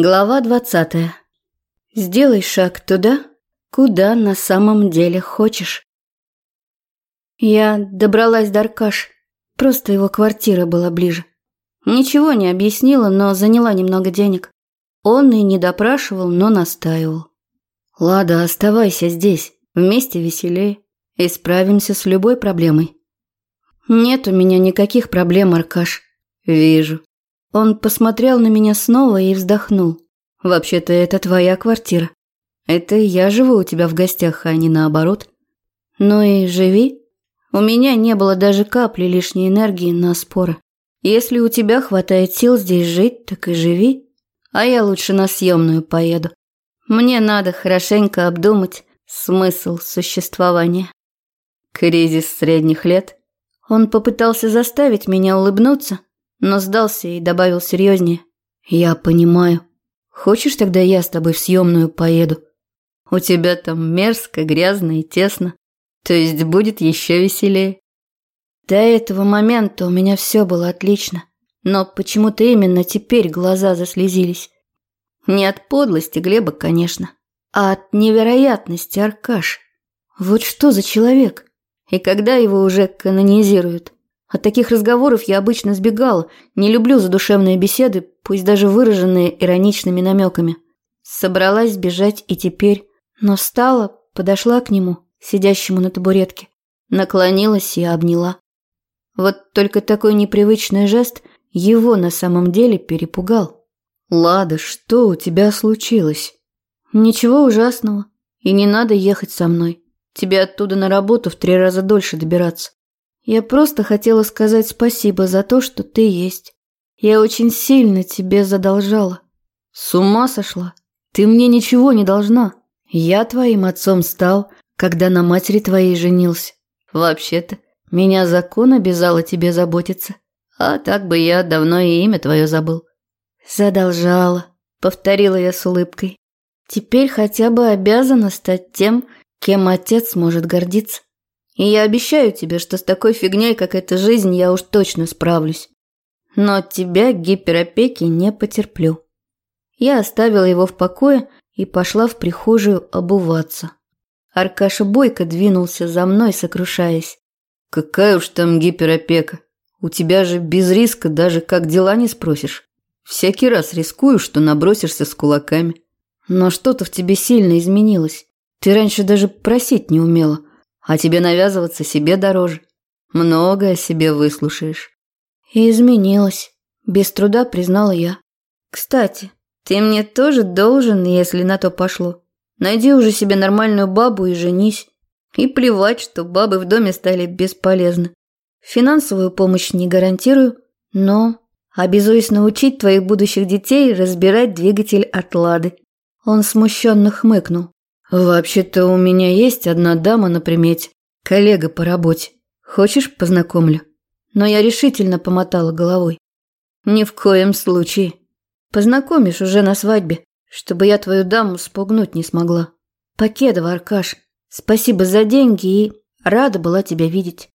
Глава двадцатая. Сделай шаг туда, куда на самом деле хочешь. Я добралась до Аркаш. Просто его квартира была ближе. Ничего не объяснила, но заняла немного денег. Он и не допрашивал, но настаивал. «Лада, оставайся здесь. Вместе веселее. И справимся с любой проблемой». «Нет у меня никаких проблем, Аркаш». «Вижу. Он посмотрел на меня снова и вздохнул. «Вообще-то это твоя квартира. Это я живу у тебя в гостях, а не наоборот. Ну и живи. У меня не было даже капли лишней энергии на споры. Если у тебя хватает сил здесь жить, так и живи. А я лучше на съемную поеду. Мне надо хорошенько обдумать смысл существования». Кризис средних лет. Он попытался заставить меня улыбнуться, но сдался и добавил серьезнее. «Я понимаю. Хочешь, тогда я с тобой в съемную поеду? У тебя там мерзко, грязно и тесно. То есть будет еще веселее». До этого момента у меня все было отлично, но почему-то именно теперь глаза заслезились. Не от подлости Глеба, конечно, а от невероятности Аркаш. Вот что за человек? И когда его уже канонизируют? От таких разговоров я обычно сбегала, не люблю задушевные беседы, пусть даже выраженные ироничными намеками. Собралась сбежать и теперь, но встала, подошла к нему, сидящему на табуретке, наклонилась и обняла. Вот только такой непривычный жест его на самом деле перепугал. «Лада, что у тебя случилось?» «Ничего ужасного, и не надо ехать со мной. Тебе оттуда на работу в три раза дольше добираться. Я просто хотела сказать спасибо за то, что ты есть. Я очень сильно тебе задолжала. С ума сошла? Ты мне ничего не должна. Я твоим отцом стал, когда на матери твоей женился. Вообще-то, меня закон обязал о тебе заботиться. А так бы я давно и имя твое забыл. Задолжала, повторила я с улыбкой. Теперь хотя бы обязана стать тем, кем отец может гордиться. И я обещаю тебе, что с такой фигней, как эта жизнь, я уж точно справлюсь. Но от тебя гиперопеки не потерплю. Я оставила его в покое и пошла в прихожую обуваться. Аркаша Бойко двинулся за мной, сокрушаясь. «Какая уж там гиперопека. У тебя же без риска даже как дела не спросишь. Всякий раз рискую, что набросишься с кулаками. Но что-то в тебе сильно изменилось. Ты раньше даже просить не умела. А тебе навязываться себе дороже. Много о себе выслушаешь. И изменилась. Без труда признала я. Кстати, ты мне тоже должен, если на то пошло. Найди уже себе нормальную бабу и женись. И плевать, что бабы в доме стали бесполезны. Финансовую помощь не гарантирую, но обязуюсь научить твоих будущих детей разбирать двигатель от Лады. Он смущенно хмыкнул. «Вообще-то у меня есть одна дама на примете, коллега по работе. Хочешь, познакомлю?» Но я решительно помотала головой. «Ни в коем случае. Познакомишь уже на свадьбе, чтобы я твою даму спугнуть не смогла. Покедова, Аркаш, спасибо за деньги и рада была тебя видеть».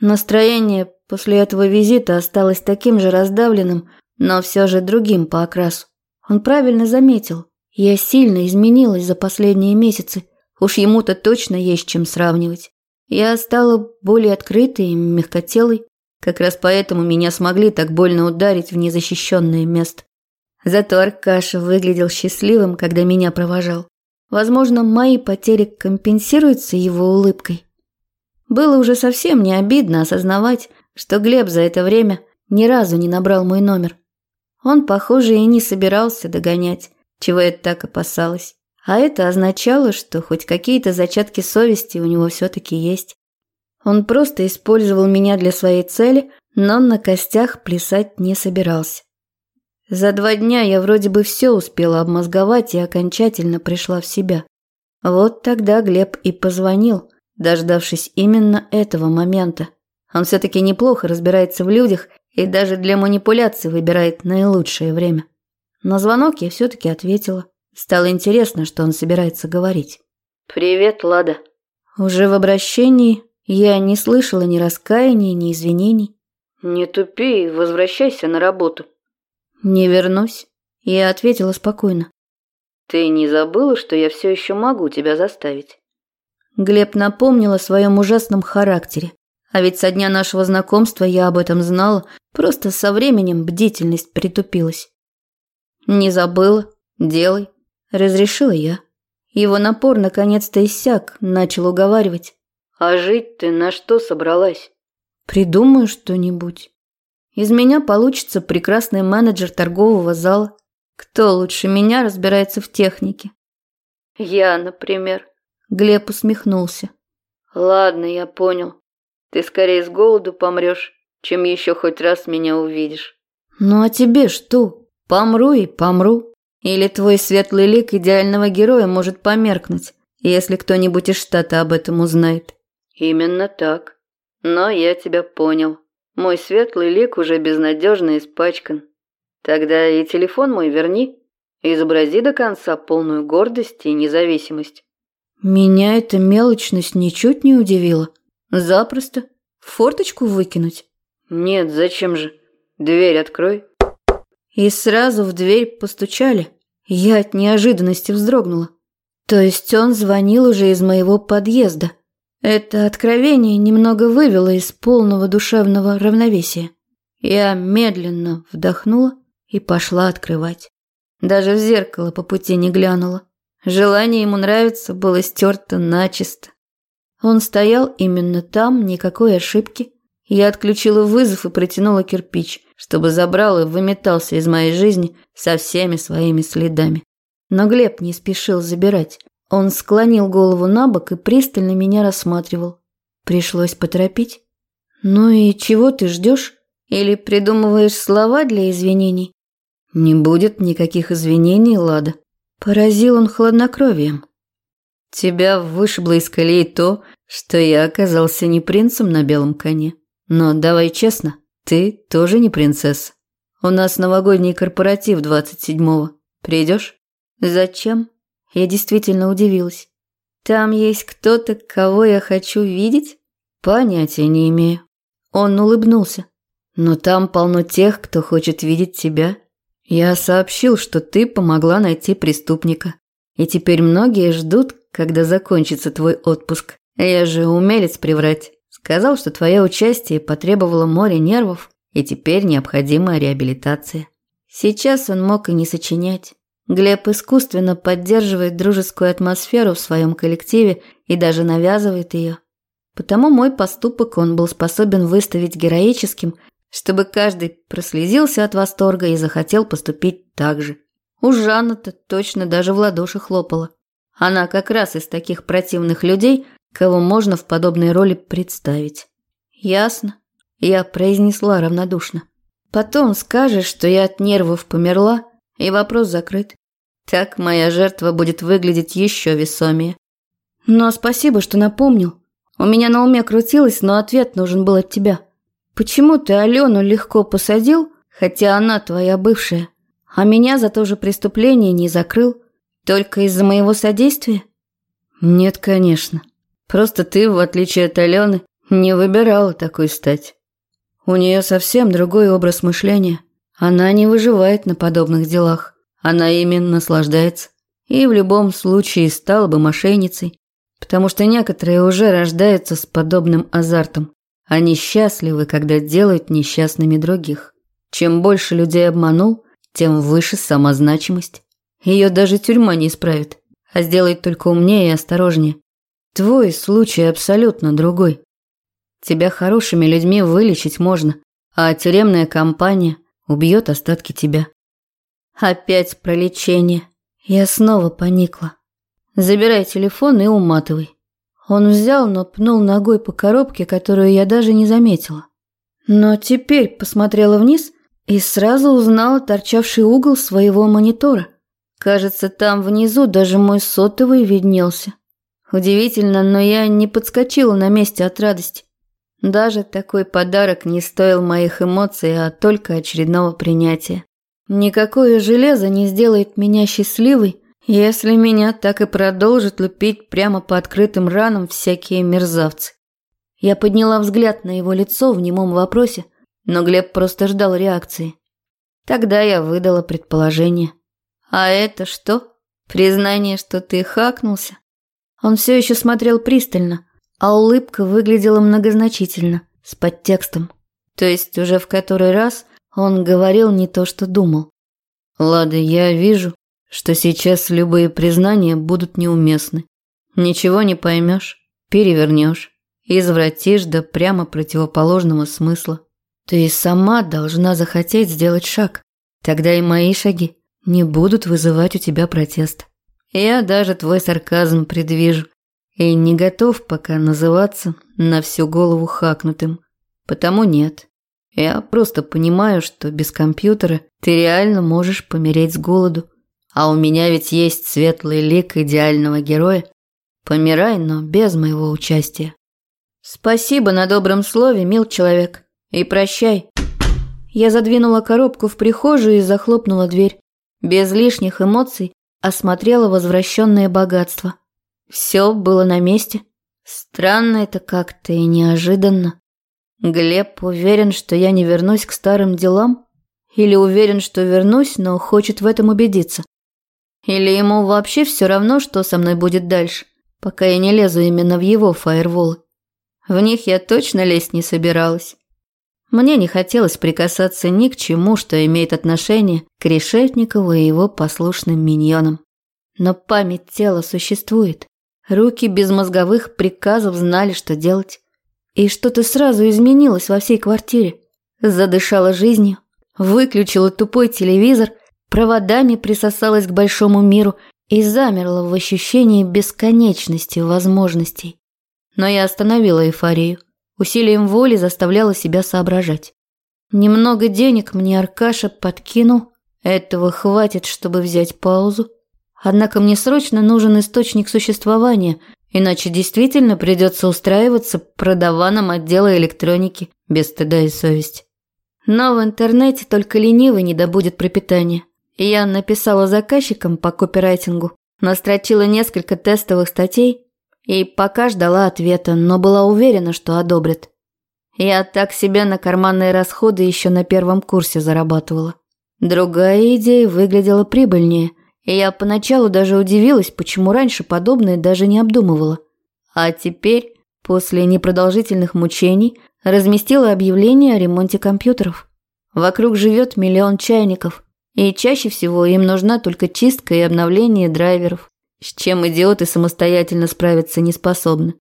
Настроение после этого визита осталось таким же раздавленным, но все же другим по окрасу. Он правильно заметил, я сильно изменилась за последние месяцы. Уж ему-то точно есть чем сравнивать. Я стала более открытой и мягкотелой. Как раз поэтому меня смогли так больно ударить в незащищенное место. Зато Аркаша выглядел счастливым, когда меня провожал. Возможно, мои потери компенсируются его улыбкой. Было уже совсем не обидно осознавать, что Глеб за это время ни разу не набрал мой номер. Он, похоже, и не собирался догонять чего я так опасалась. А это означало, что хоть какие-то зачатки совести у него все-таки есть. Он просто использовал меня для своей цели, но на костях плясать не собирался. За два дня я вроде бы все успела обмозговать и окончательно пришла в себя. Вот тогда Глеб и позвонил, дождавшись именно этого момента. Он все-таки неплохо разбирается в людях и даже для манипуляций выбирает наилучшее время. На звонок я все-таки ответила. Стало интересно, что он собирается говорить. «Привет, Лада». Уже в обращении я не слышала ни раскаяния, ни извинений. «Не тупи и возвращайся на работу». «Не вернусь. Я ответила спокойно. «Ты не забыла, что я все еще могу тебя заставить?» Глеб напомнил о своем ужасном характере. А ведь со дня нашего знакомства я об этом знала, просто со временем бдительность притупилась. «Не забыла. Делай», – разрешила я. Его напор наконец-то иссяк, начал уговаривать. «А жить ты на что собралась?» «Придумаю что-нибудь. Из меня получится прекрасный менеджер торгового зала. Кто лучше меня разбирается в технике?» «Я, например», Глеб усмехнулся. Ладно, я понял. Ты скорее с голоду помрешь, чем еще хоть раз меня увидишь. Ну а тебе что? Помру и помру. Или твой светлый лик идеального героя может померкнуть, если кто-нибудь из штата об этом узнает. Именно так. Но я тебя понял. Мой светлый лик уже безнадежно испачкан. Тогда и телефон мой верни. Изобрази до конца полную гордость и независимость. Меня эта мелочность ничуть не удивила. Запросто. В форточку выкинуть? Нет, зачем же? Дверь открой. И сразу в дверь постучали. Я от неожиданности вздрогнула. То есть он звонил уже из моего подъезда. Это откровение немного вывело из полного душевного равновесия. Я медленно вдохнула и пошла открывать. Даже в зеркало по пути не глянула. Желание ему нравиться было стерто начисто. Он стоял именно там, никакой ошибки. Я отключила вызов и протянула кирпич, чтобы забрал и выметался из моей жизни со всеми своими следами. Но Глеб не спешил забирать. Он склонил голову на бок и пристально меня рассматривал. Пришлось поторопить. «Ну и чего ты ждешь? Или придумываешь слова для извинений?» «Не будет никаких извинений, Лада. Поразил он хладнокровием. Тебя вышибло из колеи то, что я оказался не принцем на белом коне. Но давай честно, ты тоже не принцесса. У нас новогодний корпоратив 27-го. Придешь? Зачем? Я действительно удивилась. Там есть кто-то, кого я хочу видеть? Понятия не имею. Он улыбнулся. Но там полно тех, кто хочет видеть тебя. Я сообщил, что ты помогла найти преступника. И теперь многие ждут, когда закончится твой отпуск. Я же умелец приврать. Сказал, что твое участие потребовало море нервов, и теперь необходима реабилитация. Сейчас он мог и не сочинять. Глеб искусственно поддерживает дружескую атмосферу в своем коллективе и даже навязывает ее. Потому мой поступок он был способен выставить героическим чтобы каждый прослезился от восторга и захотел поступить так же. У Жанны-то точно даже в ладоши хлопала. Она как раз из таких противных людей, кого можно в подобной роли представить. «Ясно», – я произнесла равнодушно. «Потом скажешь, что я от нервов померла, и вопрос закрыт. Так моя жертва будет выглядеть еще весомее. Но спасибо, что напомнил. У меня на уме крутилось, но ответ нужен был от тебя». Почему ты Алену легко посадил, хотя она твоя бывшая, а меня за то же преступление не закрыл? Только из-за моего содействия? Нет, конечно. Просто ты, в отличие от Алены, не выбирала такой стать. У нее совсем другой образ мышления. Она не выживает на подобных делах. Она именно наслаждается. И в любом случае стала бы мошенницей. Потому что некоторые уже рождаются с подобным азартом. Они счастливы, когда делают несчастными других. Чем больше людей обманул, тем выше самозначимость. Ее даже тюрьма не исправит, а сделает только умнее и осторожнее. Твой случай абсолютно другой. Тебя хорошими людьми вылечить можно, а тюремная компания убьет остатки тебя. Опять про лечение. Я снова поникла. Забирай телефон и уматывай. Он взял, но пнул ногой по коробке, которую я даже не заметила. Но теперь посмотрела вниз и сразу узнала торчавший угол своего монитора. Кажется, там внизу даже мой сотовый виднелся. Удивительно, но я не подскочила на месте от радости. Даже такой подарок не стоил моих эмоций, а только очередного принятия. Никакое железо не сделает меня счастливой, если меня так и продолжат лупить прямо по открытым ранам всякие мерзавцы. Я подняла взгляд на его лицо в немом вопросе, но Глеб просто ждал реакции. Тогда я выдала предположение. А это что? Признание, что ты хакнулся? Он все еще смотрел пристально, а улыбка выглядела многозначительно, с подтекстом. То есть уже в который раз он говорил не то, что думал. «Лада, я вижу, что сейчас любые признания будут неуместны. Ничего не поймешь, перевернешь, извратишь до прямо противоположного смысла. Ты сама должна захотеть сделать шаг. Тогда и мои шаги не будут вызывать у тебя протест. Я даже твой сарказм предвижу и не готов пока называться на всю голову хакнутым. Потому нет. Я просто понимаю, что без компьютера ты реально можешь помереть с голоду. А у меня ведь есть светлый лик идеального героя. Помирай, но без моего участия. Спасибо на добром слове, мил человек. И прощай. Я задвинула коробку в прихожую и захлопнула дверь. Без лишних эмоций осмотрела возвращенное богатство. Все было на месте. Странно это как-то и неожиданно. Глеб уверен, что я не вернусь к старым делам? Или уверен, что вернусь, но хочет в этом убедиться? Или ему вообще все равно, что со мной будет дальше, пока я не лезу именно в его фаерволы? В них я точно лезть не собиралась. Мне не хотелось прикасаться ни к чему, что имеет отношение к Решетникову и его послушным миньонам. Но память тела существует. Руки без мозговых приказов знали, что делать. И что-то сразу изменилось во всей квартире. Задышала жизнью, выключила тупой телевизор, проводами присосалась к большому миру и замерла в ощущении бесконечности возможностей. Но я остановила эйфорию. Усилием воли заставляла себя соображать. Немного денег мне Аркаша подкинул. Этого хватит, чтобы взять паузу. Однако мне срочно нужен источник существования, иначе действительно придется устраиваться продаваном отдела электроники без стыда и совести. Но в интернете только ленивый не добудет пропитания. Я написала заказчикам по копирайтингу, настрочила несколько тестовых статей и пока ждала ответа, но была уверена, что одобрят. Я так себе на карманные расходы еще на первом курсе зарабатывала. Другая идея выглядела прибыльнее, и я поначалу даже удивилась, почему раньше подобное даже не обдумывала. А теперь, после непродолжительных мучений, разместила объявление о ремонте компьютеров. Вокруг живет миллион чайников, и чаще всего им нужна только чистка и обновление драйверов с чем идиоты самостоятельно справиться не способны.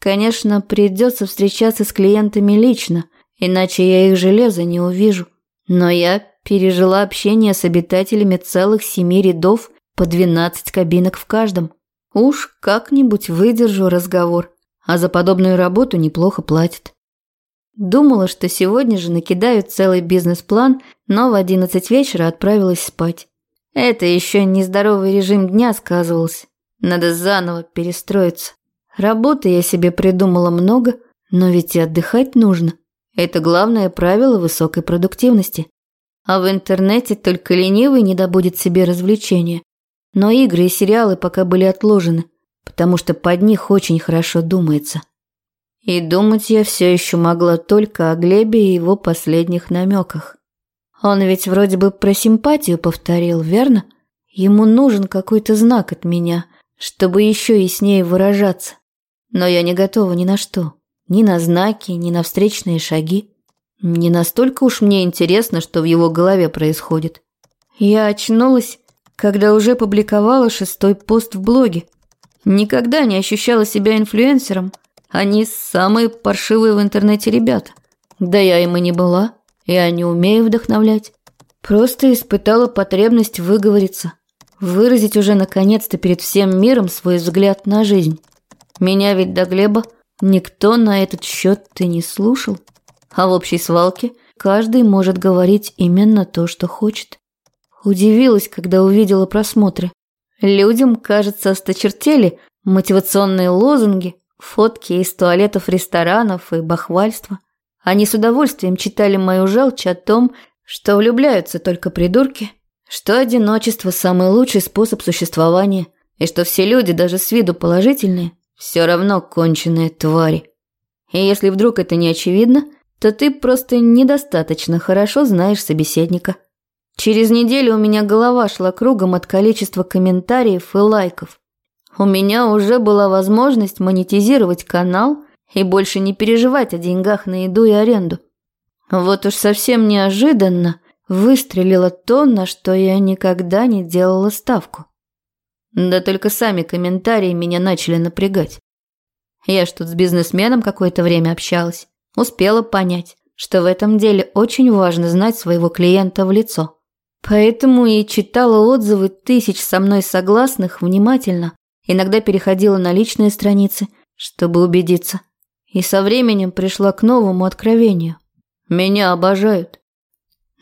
Конечно, придется встречаться с клиентами лично, иначе я их железо не увижу. Но я пережила общение с обитателями целых семи рядов по 12 кабинок в каждом. Уж как-нибудь выдержу разговор, а за подобную работу неплохо платят. Думала, что сегодня же накидаю целый бизнес-план, но в 11 вечера отправилась спать. Это еще нездоровый режим дня сказывался. Надо заново перестроиться. Работы я себе придумала много, но ведь и отдыхать нужно. Это главное правило высокой продуктивности. А в интернете только ленивый не добудет себе развлечения. Но игры и сериалы пока были отложены, потому что под них очень хорошо думается. И думать я все еще могла только о Глебе и его последних намеках. Он ведь вроде бы про симпатию повторил, верно? Ему нужен какой-то знак от меня, чтобы еще ней выражаться. Но я не готова ни на что. Ни на знаки, ни на встречные шаги. Не настолько уж мне интересно, что в его голове происходит. Я очнулась, когда уже публиковала шестой пост в блоге. Никогда не ощущала себя инфлюенсером. Они самые паршивые в интернете ребята. Да я им и не была. Я не умею вдохновлять. Просто испытала потребность выговориться, выразить уже наконец-то перед всем миром свой взгляд на жизнь. Меня ведь до Глеба никто на этот счет ты не слушал. А в общей свалке каждый может говорить именно то, что хочет. Удивилась, когда увидела просмотры. Людям, кажется, осточертели мотивационные лозунги, фотки из туалетов ресторанов и бахвальства. Они с удовольствием читали мою желчь о том, что влюбляются только придурки, что одиночество – самый лучший способ существования, и что все люди, даже с виду положительные, все равно конченые твари. И если вдруг это не очевидно, то ты просто недостаточно хорошо знаешь собеседника. Через неделю у меня голова шла кругом от количества комментариев и лайков. У меня уже была возможность монетизировать канал и больше не переживать о деньгах на еду и аренду. Вот уж совсем неожиданно выстрелило то, на что я никогда не делала ставку. Да только сами комментарии меня начали напрягать. Я ж тут с бизнесменом какое-то время общалась, успела понять, что в этом деле очень важно знать своего клиента в лицо. Поэтому и читала отзывы тысяч со мной согласных внимательно, иногда переходила на личные страницы, чтобы убедиться. И со временем пришла к новому откровению. Меня обожают.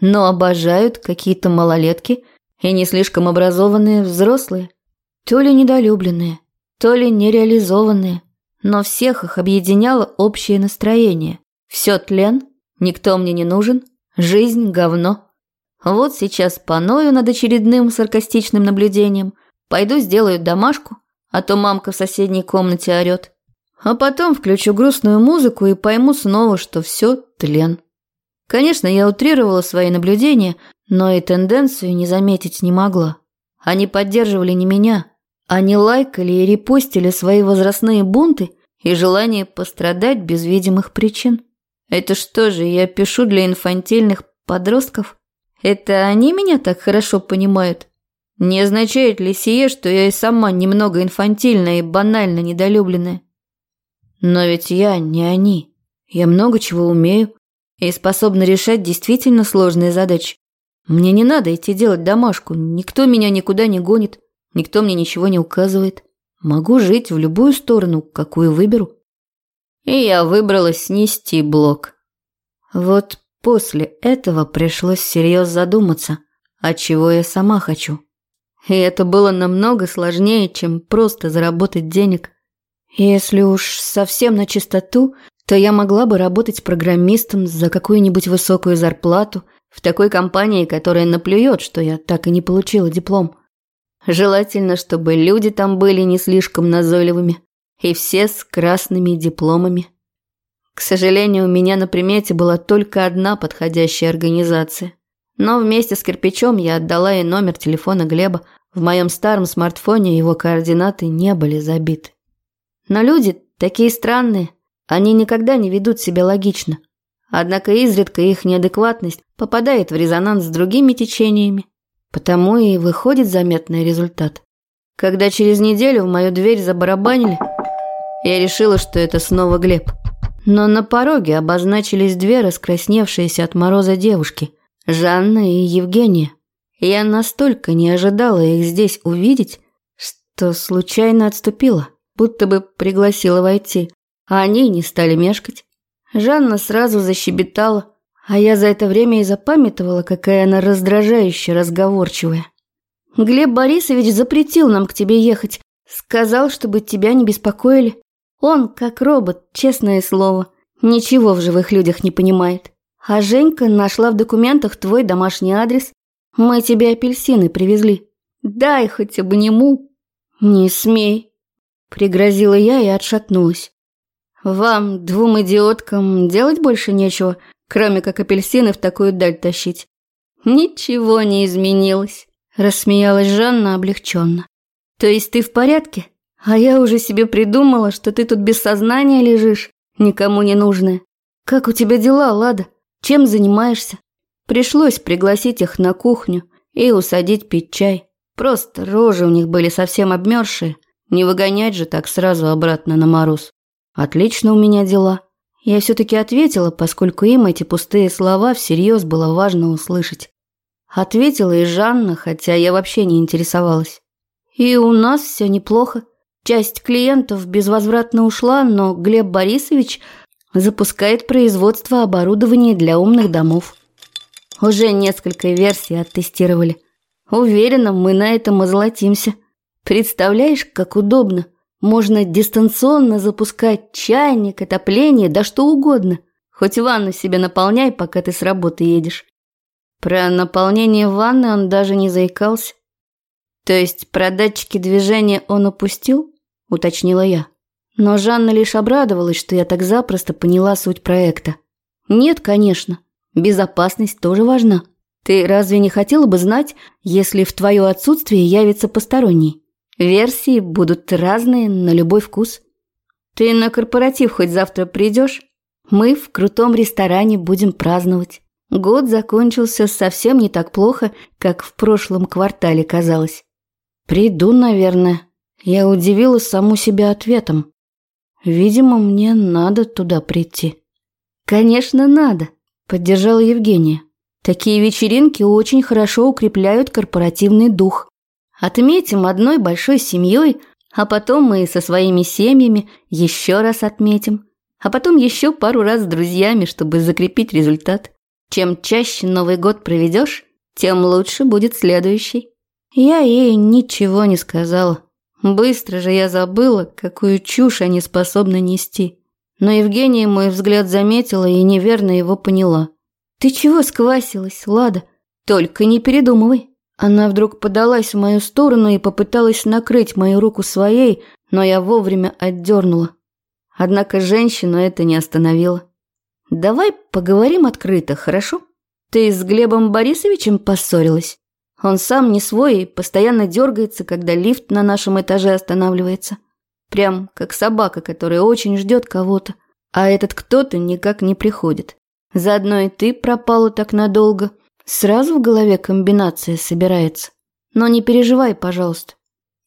Но обожают какие-то малолетки и не слишком образованные взрослые. То ли недолюбленные, то ли нереализованные. Но всех их объединяло общее настроение. Все тлен, никто мне не нужен, жизнь – говно. Вот сейчас поною над очередным саркастичным наблюдением. Пойду сделаю домашку, а то мамка в соседней комнате орет. А потом включу грустную музыку и пойму снова, что все тлен. Конечно, я утрировала свои наблюдения, но и тенденцию не заметить не могла. Они поддерживали не меня. Они лайкали и репостили свои возрастные бунты и желание пострадать без видимых причин. Это что же, я пишу для инфантильных подростков? Это они меня так хорошо понимают? Не означает ли сие, что я и сама немного инфантильная и банально недолюбленная? Но ведь я не они. Я много чего умею и способна решать действительно сложные задачи. Мне не надо идти делать домашку, никто меня никуда не гонит, никто мне ничего не указывает. Могу жить в любую сторону, какую выберу. И я выбрала снести блок. Вот после этого пришлось серьезно задуматься, от чего я сама хочу. И это было намного сложнее, чем просто заработать денег. Если уж совсем на чистоту, то я могла бы работать программистом за какую-нибудь высокую зарплату в такой компании, которая наплюет, что я так и не получила диплом. Желательно, чтобы люди там были не слишком назойливыми и все с красными дипломами. К сожалению, у меня на примете была только одна подходящая организация. Но вместе с кирпичом я отдала ей номер телефона Глеба. В моем старом смартфоне его координаты не были забиты. Но люди такие странные, они никогда не ведут себя логично. Однако изредка их неадекватность попадает в резонанс с другими течениями. Потому и выходит заметный результат. Когда через неделю в мою дверь забарабанили, я решила, что это снова Глеб. Но на пороге обозначились две раскрасневшиеся от мороза девушки – Жанна и Евгения. Я настолько не ожидала их здесь увидеть, что случайно отступила будто бы пригласила войти, а они не стали мешкать. Жанна сразу защебетала, а я за это время и запамятовала, какая она раздражающая, разговорчивая. «Глеб Борисович запретил нам к тебе ехать. Сказал, чтобы тебя не беспокоили. Он, как робот, честное слово, ничего в живых людях не понимает. А Женька нашла в документах твой домашний адрес. Мы тебе апельсины привезли. Дай хоть обниму». «Не смей», Пригрозила я и отшатнулась. «Вам, двум идиоткам, делать больше нечего, кроме как апельсины в такую даль тащить?» «Ничего не изменилось», – рассмеялась Жанна облегченно. «То есть ты в порядке? А я уже себе придумала, что ты тут без сознания лежишь, никому не нужная. Как у тебя дела, Лада? Чем занимаешься?» Пришлось пригласить их на кухню и усадить пить чай. Просто рожи у них были совсем обмерзшие, не выгонять же так сразу обратно на мороз. Отлично у меня дела. Я все-таки ответила, поскольку им эти пустые слова всерьез было важно услышать. Ответила и Жанна, хотя я вообще не интересовалась. И у нас все неплохо. Часть клиентов безвозвратно ушла, но Глеб Борисович запускает производство оборудования для умных домов. Уже несколько версий оттестировали. Уверена, мы на этом озолотимся. Представляешь, как удобно. Можно дистанционно запускать чайник, отопление, да что угодно. Хоть ванну себе наполняй, пока ты с работы едешь. Про наполнение ванны он даже не заикался. То есть про датчики движения он упустил? Уточнила я. Но Жанна лишь обрадовалась, что я так запросто поняла суть проекта. Нет, конечно. Безопасность тоже важна. Ты разве не хотела бы знать, если в твое отсутствие явится посторонний? Версии будут разные на любой вкус. Ты на корпоратив хоть завтра придешь? Мы в крутом ресторане будем праздновать. Год закончился совсем не так плохо, как в прошлом квартале казалось. Приду, наверное. Я удивила саму себя ответом. Видимо, мне надо туда прийти. Конечно, надо, поддержала Евгения. Такие вечеринки очень хорошо укрепляют корпоративный дух. Отметим одной большой семьей, а потом мы со своими семьями еще раз отметим, а потом еще пару раз с друзьями, чтобы закрепить результат. Чем чаще Новый год проведешь, тем лучше будет следующий. Я ей ничего не сказала. Быстро же я забыла, какую чушь они способны нести. Но Евгения мой взгляд заметила и неверно его поняла. «Ты чего сквасилась, Лада? Только не передумывай». Она вдруг подалась в мою сторону и попыталась накрыть мою руку своей, но я вовремя отдернула. Однако женщину это не остановило. «Давай поговорим открыто, хорошо? Ты с Глебом Борисовичем поссорилась? Он сам не свой и постоянно дергается, когда лифт на нашем этаже останавливается. Прям как собака, которая очень ждет кого-то, а этот кто-то никак не приходит. Заодно и ты пропала так надолго. Сразу в голове комбинация собирается. Но не переживай, пожалуйста.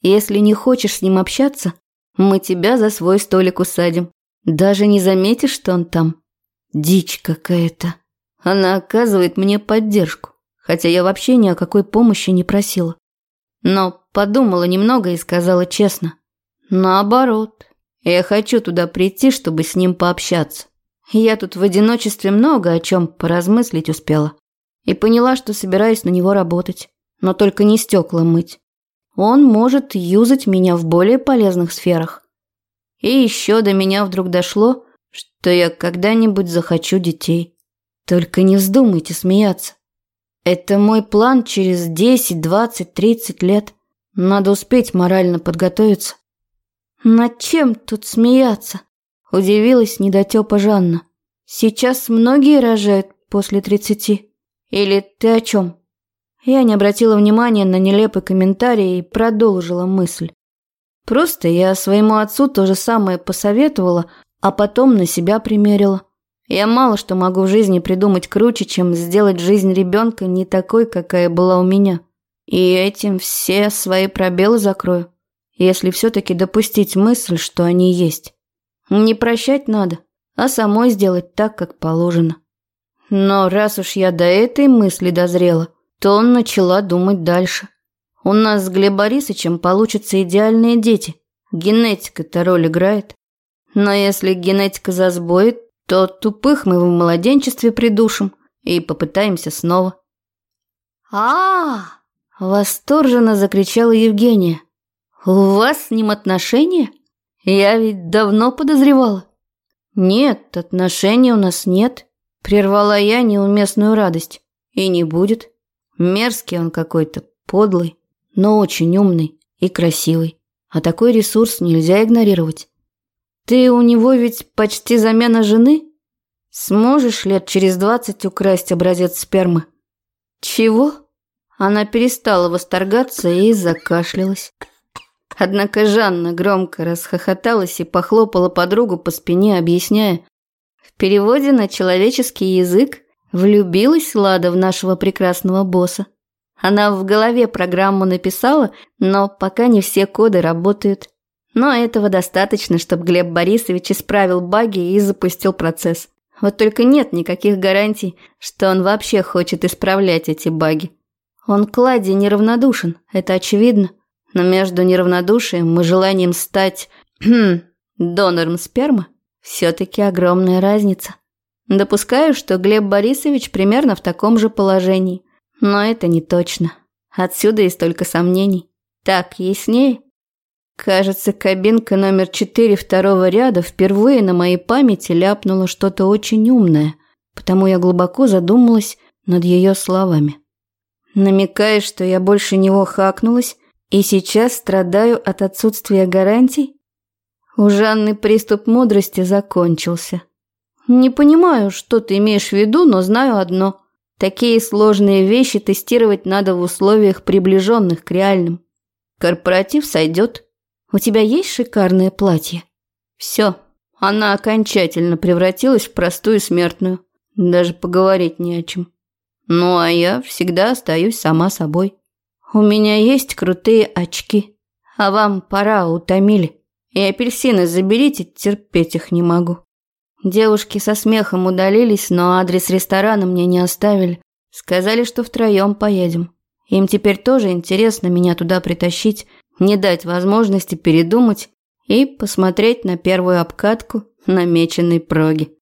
Если не хочешь с ним общаться, мы тебя за свой столик усадим. Даже не заметишь, что он там. Дичь какая-то. Она оказывает мне поддержку, хотя я вообще ни о какой помощи не просила. Но подумала немного и сказала честно. Наоборот, я хочу туда прийти, чтобы с ним пообщаться. Я тут в одиночестве много о чем поразмыслить успела. И поняла, что собираюсь на него работать. Но только не стекла мыть. Он может юзать меня в более полезных сферах. И еще до меня вдруг дошло, что я когда-нибудь захочу детей. Только не вздумайте смеяться. Это мой план через 10, 20, 30 лет. Надо успеть морально подготовиться. Над чем тут смеяться? Удивилась недотёпа Жанна. Сейчас многие рожают после тридцати. Или ты о чем? Я не обратила внимания на нелепый комментарий и продолжила мысль. Просто я своему отцу то же самое посоветовала, а потом на себя примерила. Я мало что могу в жизни придумать круче, чем сделать жизнь ребенка не такой, какая была у меня. И этим все свои пробелы закрою, если все-таки допустить мысль, что они есть. Не прощать надо, а самой сделать так, как положено. Но раз уж я до этой мысли дозрела, то он начала думать дальше. У нас с Глеб Борисовичем получатся идеальные дети. Генетика-то роль играет. Но если генетика засбоит, то тупых мы в младенчестве придушим и попытаемся снова. а, -а, -а Восторженно закричала Евгения. «У вас с ним отношения?» Я ведь давно подозревала. Нет, отношений у нас нет. Прервала я неуместную радость. И не будет. Мерзкий он какой-то, подлый, но очень умный и красивый. А такой ресурс нельзя игнорировать. Ты у него ведь почти замена жены? Сможешь лет через двадцать украсть образец спермы? Чего? Она перестала восторгаться и закашлялась. Однако Жанна громко расхохоталась и похлопала подругу по спине, объясняя. Переводе на человеческий язык влюбилась Лада в нашего прекрасного босса. Она в голове программу написала, но пока не все коды работают. Но этого достаточно, чтобы Глеб Борисович исправил баги и запустил процесс. Вот только нет никаких гарантий, что он вообще хочет исправлять эти баги. Он к Ладе неравнодушен, это очевидно. Но между неравнодушием и желанием стать донором спермы все-таки огромная разница. Допускаю, что Глеб Борисович примерно в таком же положении. Но это не точно. Отсюда и столько сомнений. Так, яснее? Кажется, кабинка номер четыре второго ряда впервые на моей памяти ляпнула что-то очень умное, потому я глубоко задумалась над ее словами. Намекая, что я больше него хакнулась, и сейчас страдаю от отсутствия гарантий? У Жанны приступ мудрости закончился. Не понимаю, что ты имеешь в виду, но знаю одно. Такие сложные вещи тестировать надо в условиях, приближенных к реальным. Корпоратив сойдет. У тебя есть шикарное платье? Все, она окончательно превратилась в простую смертную. Даже поговорить не о чем. Ну, а я всегда остаюсь сама собой. У меня есть крутые очки. А вам пора, утомили. И апельсины заберите, терпеть их не могу. Девушки со смехом удалились, но адрес ресторана мне не оставили. Сказали, что втроем поедем. Им теперь тоже интересно меня туда притащить, не дать возможности передумать и посмотреть на первую обкатку намеченной проги.